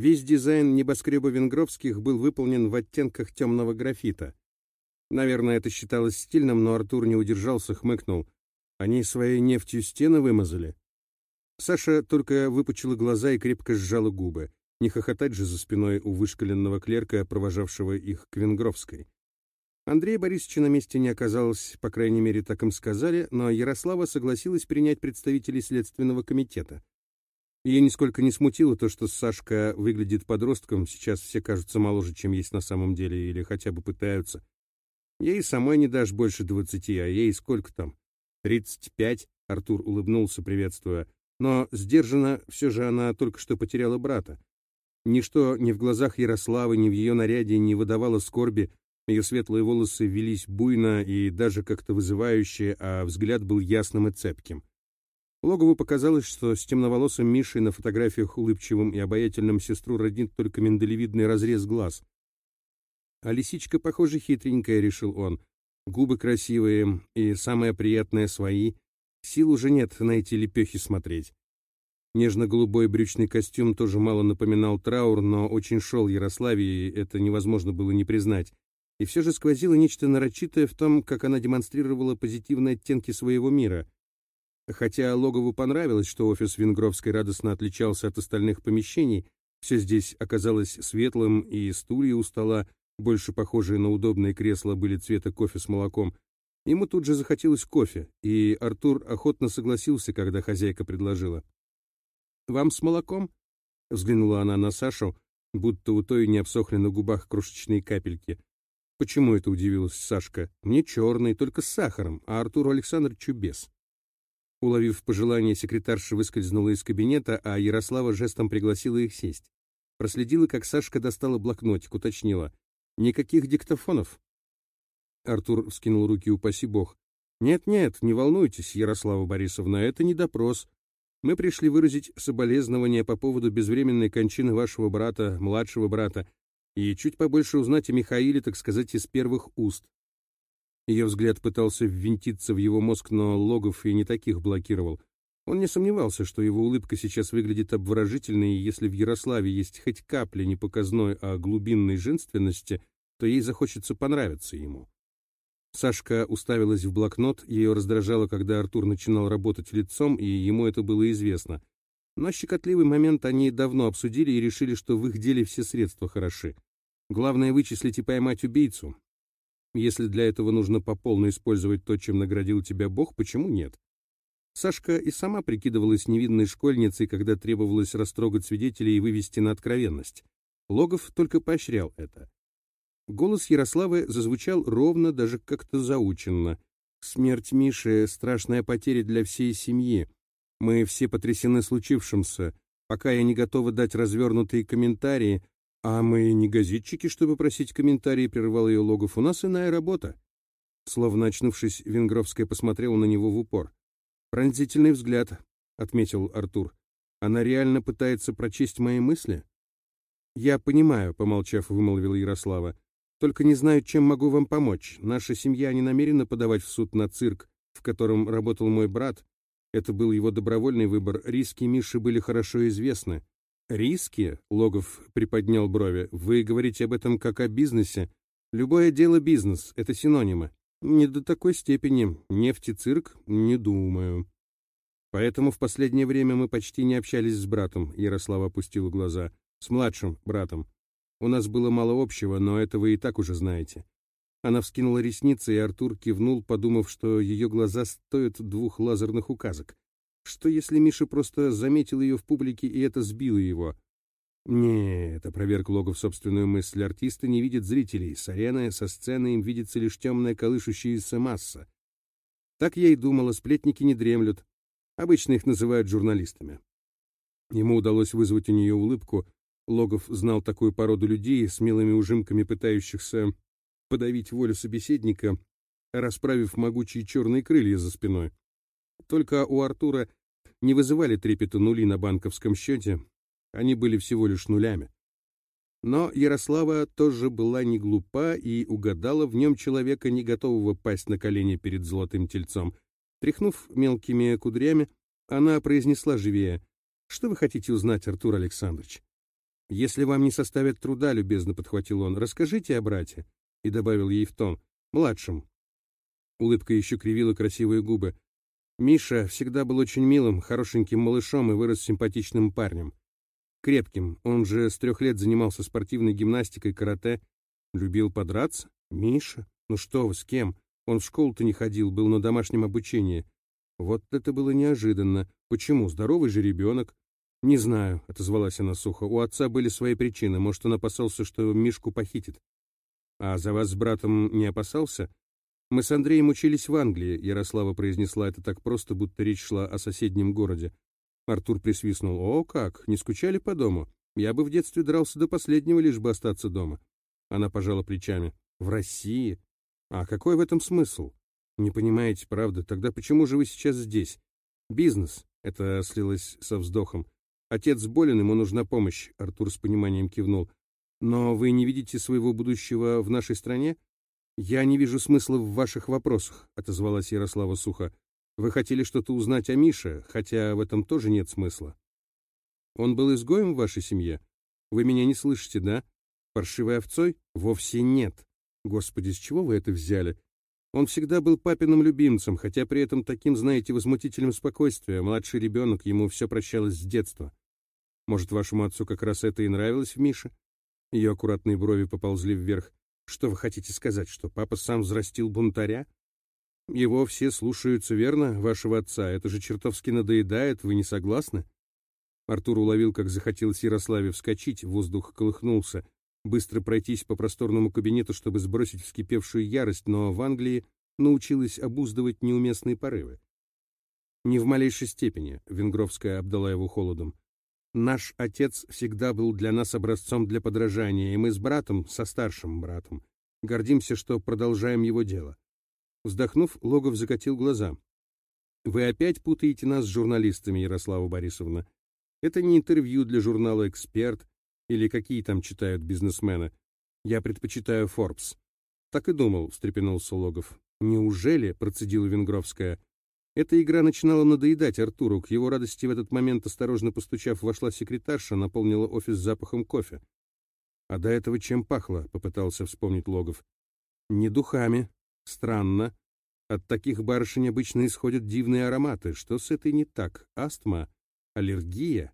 Весь дизайн небоскреба Венгровских был выполнен в оттенках темного графита. Наверное, это считалось стильным, но Артур не удержался, хмыкнул. Они своей нефтью стены вымазали. Саша только выпучила глаза и крепко сжала губы. Не хохотать же за спиной у вышкаленного клерка, провожавшего их к Венгровской. Андрея Борисовича на месте не оказалось, по крайней мере, так им сказали, но Ярослава согласилась принять представителей Следственного комитета. Ее нисколько не смутило то, что Сашка выглядит подростком, сейчас все кажутся моложе, чем есть на самом деле, или хотя бы пытаются. Ей самой не дашь больше двадцати, а ей сколько там? Тридцать пять, Артур улыбнулся, приветствуя. Но сдержанно все же она только что потеряла брата. Ничто ни в глазах Ярославы, ни в ее наряде не выдавало скорби, ее светлые волосы велись буйно и даже как-то вызывающе, а взгляд был ясным и цепким. Логову показалось, что с темноволосым Мишей на фотографиях улыбчивым и обаятельным сестру роднит только миндалевидный разрез глаз. А лисичка, похоже, хитренькая, решил он. Губы красивые и самое приятное свои. Сил уже нет на эти лепехи смотреть. Нежно-голубой брючный костюм тоже мало напоминал траур, но очень шел Ярославе, и это невозможно было не признать. И все же сквозило нечто нарочитое в том, как она демонстрировала позитивные оттенки своего мира. Хотя Логову понравилось, что офис Венгровской радостно отличался от остальных помещений, все здесь оказалось светлым, и стулья у стола, больше похожие на удобные кресла, были цвета кофе с молоком. Ему тут же захотелось кофе, и Артур охотно согласился, когда хозяйка предложила. «Вам с молоком?» — взглянула она на Сашу, будто у той не обсохли на губах крошечные капельки. «Почему это удивилась Сашка? Мне черный, только с сахаром, а Артуру Александровичу без». Уловив пожелание, секретарша выскользнула из кабинета, а Ярослава жестом пригласила их сесть. Проследила, как Сашка достала блокнотик, уточнила. «Никаких диктофонов?» Артур вскинул руки, упаси бог. «Нет-нет, не волнуйтесь, Ярослава Борисовна, это не допрос. Мы пришли выразить соболезнования по поводу безвременной кончины вашего брата, младшего брата, и чуть побольше узнать о Михаиле, так сказать, из первых уст. Ее взгляд пытался ввинтиться в его мозг, но Логов и не таких блокировал. Он не сомневался, что его улыбка сейчас выглядит обворожительной, и если в Ярославе есть хоть капля не показной, а глубинной женственности, то ей захочется понравиться ему. Сашка уставилась в блокнот, ее раздражало, когда Артур начинал работать лицом, и ему это было известно. Но щекотливый момент они давно обсудили и решили, что в их деле все средства хороши. Главное вычислить и поймать убийцу. Если для этого нужно по полной использовать то, чем наградил тебя Бог, почему нет? Сашка и сама прикидывалась невинной школьницей, когда требовалось растрогать свидетелей и вывести на откровенность. Логов только поощрял это. Голос Ярославы зазвучал ровно, даже как-то заученно. «Смерть Миши — страшная потеря для всей семьи. Мы все потрясены случившимся. Пока я не готова дать развернутые комментарии, а мы не газетчики, чтобы просить комментарии, прервал ее Логов. У нас иная работа». Словно очнувшись, Венгровская посмотрела на него в упор. «Пронзительный взгляд», — отметил Артур. «Она реально пытается прочесть мои мысли?» «Я понимаю», — помолчав, вымолвила Ярослава. Только не знаю, чем могу вам помочь. Наша семья не намерена подавать в суд на цирк, в котором работал мой брат. Это был его добровольный выбор. Риски Миши были хорошо известны. Риски? Логов приподнял брови. Вы говорите об этом как о бизнесе. Любое дело бизнес, это синонимы. Не до такой степени. Нефть цирк? Не думаю. Поэтому в последнее время мы почти не общались с братом, Ярослава опустила глаза. С младшим братом. У нас было мало общего, но это вы и так уже знаете. Она вскинула ресницы, и Артур кивнул, подумав, что ее глаза стоят двух лазерных указок. Что если Миша просто заметил ее в публике, и это сбило его? Нет, опроверг Логов собственную мысль. Артисты не видят зрителей. С арены, со сцены им видится лишь темная колышущаяся масса. Так я и думала, сплетники не дремлют. Обычно их называют журналистами. Ему удалось вызвать у нее улыбку, Логов знал такую породу людей, с милыми ужимками пытающихся подавить волю собеседника, расправив могучие черные крылья за спиной. Только у Артура не вызывали трепета нули на банковском счете, они были всего лишь нулями. Но Ярослава тоже была не глупа и угадала в нем человека, не готового пасть на колени перед золотым тельцом. Тряхнув мелкими кудрями, она произнесла живее. «Что вы хотите узнать, Артур Александрович?» «Если вам не составит труда, — любезно подхватил он, — расскажите о брате», и добавил ей в тон, «младшем». Улыбка еще кривила красивые губы. Миша всегда был очень милым, хорошеньким малышом и вырос симпатичным парнем. Крепким, он же с трех лет занимался спортивной гимнастикой, карате. Любил подраться? Миша? Ну что вы, с кем? Он в школу-то не ходил, был на домашнем обучении. Вот это было неожиданно. Почему? Здоровый же ребенок. «Не знаю», — отозвалась она сухо. «У отца были свои причины. Может, он опасался, что Мишку похитит». «А за вас с братом не опасался?» «Мы с Андреем учились в Англии», — Ярослава произнесла это так просто, будто речь шла о соседнем городе. Артур присвистнул. «О, как! Не скучали по дому? Я бы в детстве дрался до последнего, лишь бы остаться дома». Она пожала плечами. «В России? А какой в этом смысл? Не понимаете, правда? Тогда почему же вы сейчас здесь? Бизнес». Это слилось со вздохом. Отец болен, ему нужна помощь, Артур с пониманием кивнул. Но вы не видите своего будущего в нашей стране? Я не вижу смысла в ваших вопросах, отозвалась Ярослава сухо. Вы хотели что-то узнать о Мише, хотя в этом тоже нет смысла. Он был изгоем в вашей семье? Вы меня не слышите, да? Паршивой овцой? Вовсе нет. Господи, с чего вы это взяли? Он всегда был папиным любимцем, хотя при этом таким, знаете, возмутительным спокойствием. Младший ребенок, ему все прощалось с детства. Может, вашему отцу как раз это и нравилось в Мише? Ее аккуратные брови поползли вверх. Что вы хотите сказать, что папа сам взрастил бунтаря? Его все слушаются, верно, вашего отца? Это же чертовски надоедает, вы не согласны? Артур уловил, как захотелось Ярославе вскочить, воздух колыхнулся, быстро пройтись по просторному кабинету, чтобы сбросить вскипевшую ярость, но в Англии научилась обуздывать неуместные порывы. Не в малейшей степени, Венгровская обдала его холодом. Наш отец всегда был для нас образцом для подражания, и мы с братом, со старшим братом, гордимся, что продолжаем его дело. Вздохнув, Логов закатил глаза. Вы опять путаете нас с журналистами, Ярослава Борисовна. Это не интервью для журнала «Эксперт» или какие там читают бизнесмены. Я предпочитаю Forbes. Так и думал, встрепенулся Логов. Неужели, процедила Венгровская, эта игра начинала надоедать Артуру. К его радости в этот момент, осторожно постучав, вошла секретарша, наполнила офис запахом кофе. А до этого чем пахло, попытался вспомнить Логов. Не духами. Странно. От таких барышень обычно исходят дивные ароматы. Что с этой не так? Астма? Аллергия?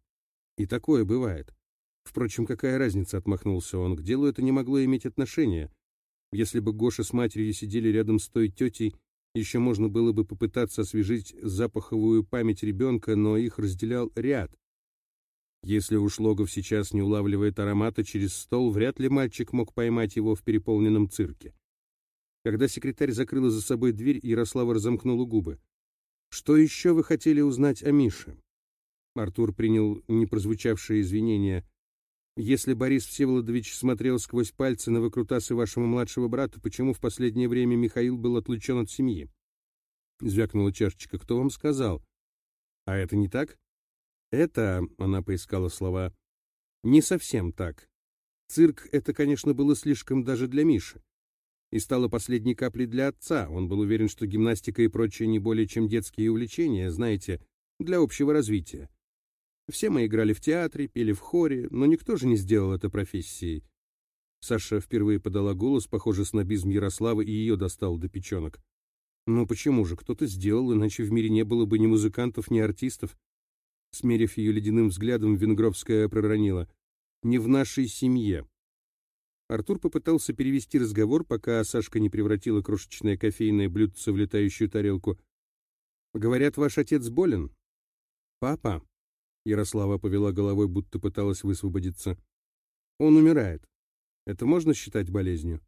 И такое бывает. Впрочем, какая разница, отмахнулся он. К делу это не могло иметь отношения. Если бы Гоша с матерью сидели рядом с той тетей, еще можно было бы попытаться освежить запаховую память ребенка, но их разделял ряд. Если уж Логов сейчас не улавливает аромата через стол, вряд ли мальчик мог поймать его в переполненном цирке. Когда секретарь закрыла за собой дверь, Ярослава разомкнула губы. «Что еще вы хотели узнать о Мише?» Артур принял непрозвучавшее извинение. Если Борис Всеволодович смотрел сквозь пальцы на выкрутасы вашего младшего брата, почему в последнее время Михаил был отлучен от семьи? Звякнула чашечка. Кто вам сказал? А это не так? Это, она поискала слова, не совсем так. Цирк — это, конечно, было слишком даже для Миши. И стало последней каплей для отца. Он был уверен, что гимнастика и прочее не более чем детские увлечения, знаете, для общего развития. Все мы играли в театре, пели в хоре, но никто же не сделал это профессией. Саша впервые подала голос, похоже, снобизм Ярославы, и ее достал до печенок. Ну почему же, кто-то сделал, иначе в мире не было бы ни музыкантов, ни артистов. Смерив ее ледяным взглядом, Венгровская проронила. «Не в нашей семье». Артур попытался перевести разговор, пока Сашка не превратила крошечное кофейное блюдце в летающую тарелку. «Говорят, ваш отец болен?» «Папа?» Ярослава повела головой, будто пыталась высвободиться. Он умирает. Это можно считать болезнью?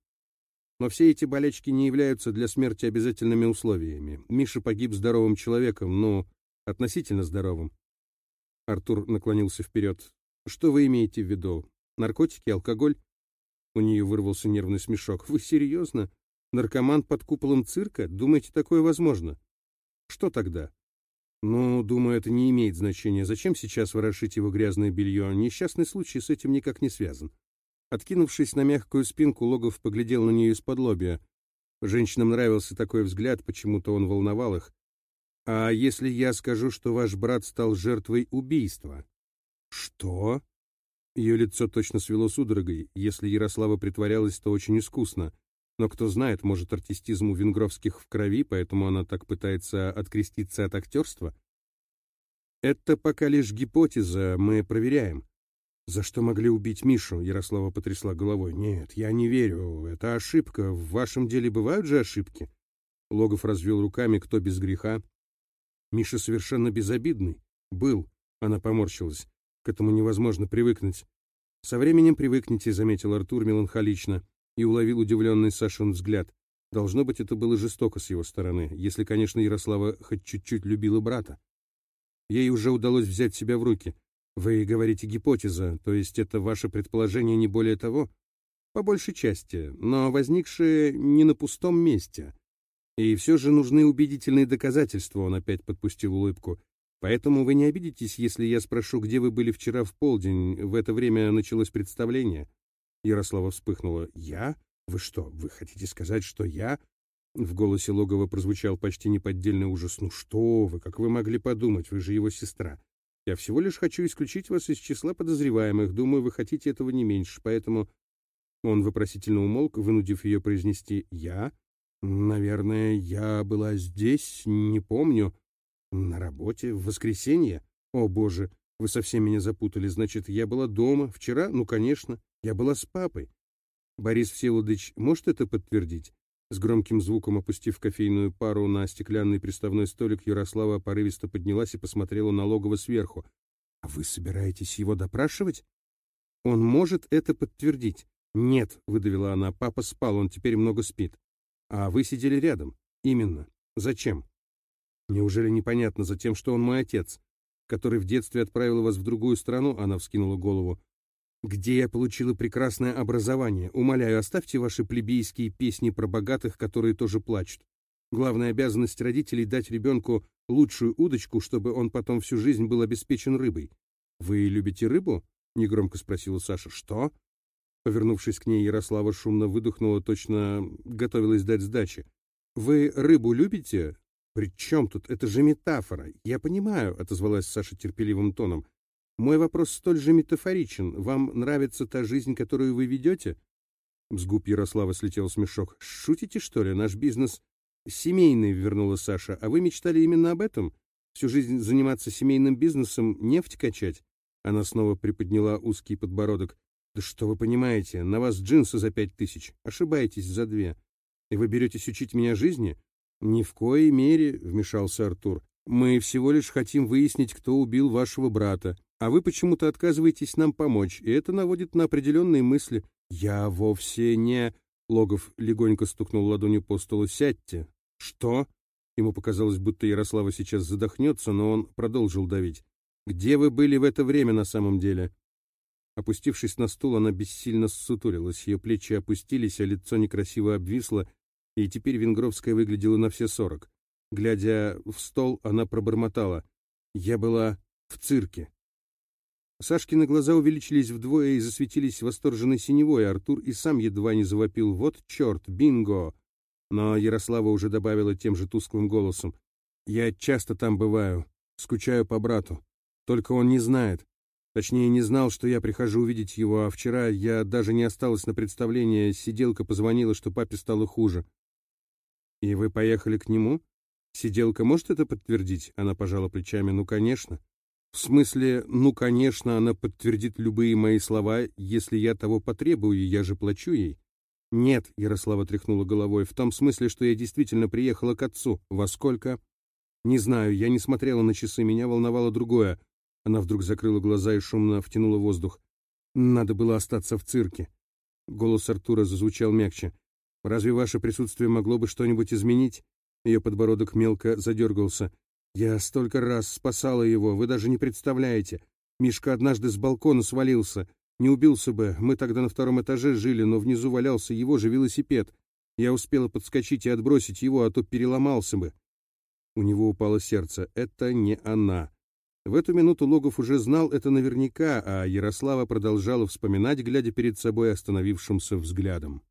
Но все эти болячки не являются для смерти обязательными условиями. Миша погиб здоровым человеком, но относительно здоровым. Артур наклонился вперед. Что вы имеете в виду? Наркотики, алкоголь? У нее вырвался нервный смешок. Вы серьезно? Наркоман под куполом цирка? Думаете, такое возможно? Что тогда? Ну, думаю, это не имеет значения. Зачем сейчас ворошить его грязное белье? Несчастный случай с этим никак не связан. Откинувшись на мягкую спинку, Логов поглядел на нее из-под лобья. Женщинам нравился такой взгляд, почему-то он волновал их. «А если я скажу, что ваш брат стал жертвой убийства?» «Что?» Ее лицо точно свело судорогой. Если Ярослава притворялась, то очень искусно. Но кто знает, может, артистизм у Венгровских в крови, поэтому она так пытается откреститься от актерства? Это пока лишь гипотеза, мы проверяем. За что могли убить Мишу? Ярослава потрясла головой. Нет, я не верю. Это ошибка. В вашем деле бывают же ошибки? Логов развел руками, кто без греха. Миша совершенно безобидный. Был. Она поморщилась. К этому невозможно привыкнуть. Со временем привыкнете, заметил Артур меланхолично и уловил удивленный Сашин взгляд. Должно быть, это было жестоко с его стороны, если, конечно, Ярослава хоть чуть-чуть любила брата. Ей уже удалось взять себя в руки. Вы говорите гипотеза, то есть это ваше предположение не более того? По большей части, но возникшее не на пустом месте. И все же нужны убедительные доказательства, он опять подпустил улыбку. Поэтому вы не обидитесь, если я спрошу, где вы были вчера в полдень, в это время началось представление?» Ярослава вспыхнула. «Я? Вы что, вы хотите сказать, что я?» В голосе Логова прозвучал почти неподдельный ужас. «Ну что вы, как вы могли подумать, вы же его сестра. Я всего лишь хочу исключить вас из числа подозреваемых. Думаю, вы хотите этого не меньше, поэтому...» Он вопросительно умолк, вынудив ее произнести «Я?» «Наверное, я была здесь, не помню». На работе? В воскресенье? О, боже, вы совсем меня запутали. Значит, я была дома. Вчера? Ну, конечно. Я была с папой. Борис Всеволодович может это подтвердить? С громким звуком опустив кофейную пару на стеклянный приставной столик, Ярослава порывисто поднялась и посмотрела на логово сверху. «А вы собираетесь его допрашивать?» «Он может это подтвердить». «Нет», — выдавила она, — «папа спал, он теперь много спит». «А вы сидели рядом?» «Именно. Зачем?» Неужели непонятно за тем, что он мой отец, который в детстве отправил вас в другую страну? Она вскинула голову. Где я получила прекрасное образование. Умоляю, оставьте ваши плебейские песни про богатых, которые тоже плачут. Главная обязанность родителей — дать ребенку лучшую удочку, чтобы он потом всю жизнь был обеспечен рыбой. «Вы любите рыбу?» — негромко спросила Саша. «Что?» Повернувшись к ней, Ярослава шумно выдохнула, точно готовилась дать сдачи. «Вы рыбу любите?» «При чем тут? Это же метафора. Я понимаю», — отозвалась Саша терпеливым тоном. «Мой вопрос столь же метафоричен. Вам нравится та жизнь, которую вы ведете?» С губ Ярослава слетел смешок. «Шутите, что ли? Наш бизнес семейный», — вернула Саша. «А вы мечтали именно об этом? Всю жизнь заниматься семейным бизнесом, нефть качать?» Она снова приподняла узкий подбородок. «Да что вы понимаете? На вас джинсы за пять тысяч. Ошибаетесь за две. И вы беретесь учить меня жизни? «Ни в коей мере», — вмешался Артур. «Мы всего лишь хотим выяснить, кто убил вашего брата, а вы почему-то отказываетесь нам помочь, и это наводит на определенные мысли. Я вовсе не...» Логов легонько стукнул ладонью по столу. «Сядьте». «Что?» Ему показалось, будто Ярослава сейчас задохнется, но он продолжил давить. «Где вы были в это время на самом деле?» Опустившись на стул, она бессильно ссутурилась, ее плечи опустились, а лицо некрасиво обвисло, и теперь Венгровская выглядела на все сорок. Глядя в стол, она пробормотала. «Я была в цирке». Сашкины глаза увеличились вдвое и засветились восторженной синевой, Артур и сам едва не завопил «Вот черт, бинго!» Но Ярослава уже добавила тем же тусклым голосом. «Я часто там бываю, скучаю по брату. Только он не знает. Точнее, не знал, что я прихожу увидеть его, а вчера я даже не осталась на представление, сиделка позвонила, что папе стало хуже. «И вы поехали к нему? Сиделка может это подтвердить?» Она пожала плечами. «Ну, конечно». «В смысле, ну, конечно, она подтвердит любые мои слова, если я того потребую, я же плачу ей». «Нет», — Ярослава тряхнула головой, «в том смысле, что я действительно приехала к отцу. Во сколько?» «Не знаю, я не смотрела на часы, меня волновало другое». Она вдруг закрыла глаза и шумно втянула воздух. «Надо было остаться в цирке». Голос Артура зазвучал мягче. Разве ваше присутствие могло бы что-нибудь изменить?» Ее подбородок мелко задергался. «Я столько раз спасала его, вы даже не представляете. Мишка однажды с балкона свалился. Не убился бы, мы тогда на втором этаже жили, но внизу валялся его же велосипед. Я успела подскочить и отбросить его, а то переломался бы». У него упало сердце. «Это не она». В эту минуту Логов уже знал это наверняка, а Ярослава продолжала вспоминать, глядя перед собой остановившимся взглядом.